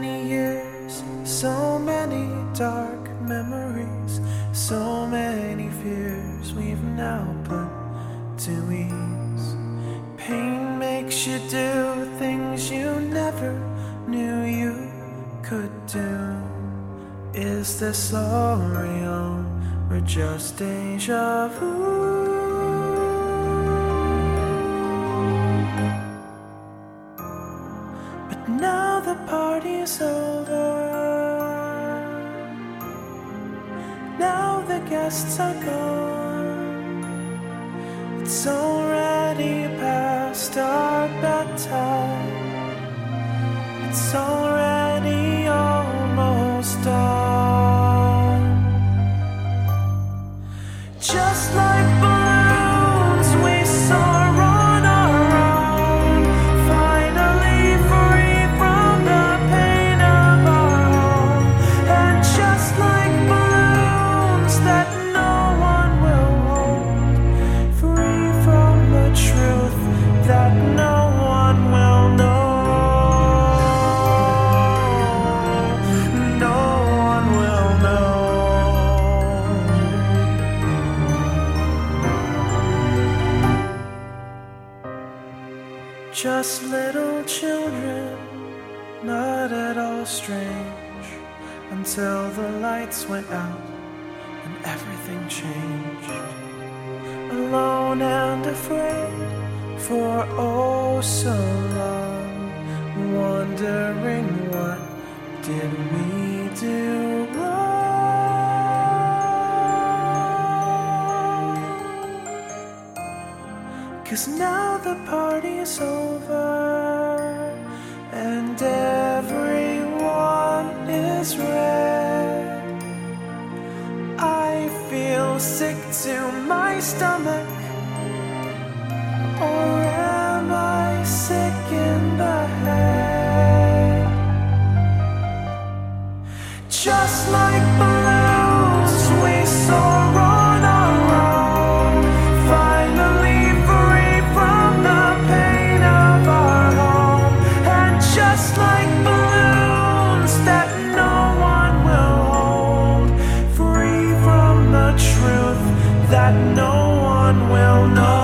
many years, so many dark memories, so many fears we've now put to ease. Pain makes you do things you never knew you could do. Is this all real or just deja vu? Party's over. Now the guests are gone. It's already past our bedtime. It's already almost dawn. Just like Just little children, not at all strange, until the lights went out and everything changed. Alone and afraid for oh so long, wondering what did we do Cause now the party's over and everyone is red. I feel sick to my stomach. Or am I sick in the head? Just like that no one will know.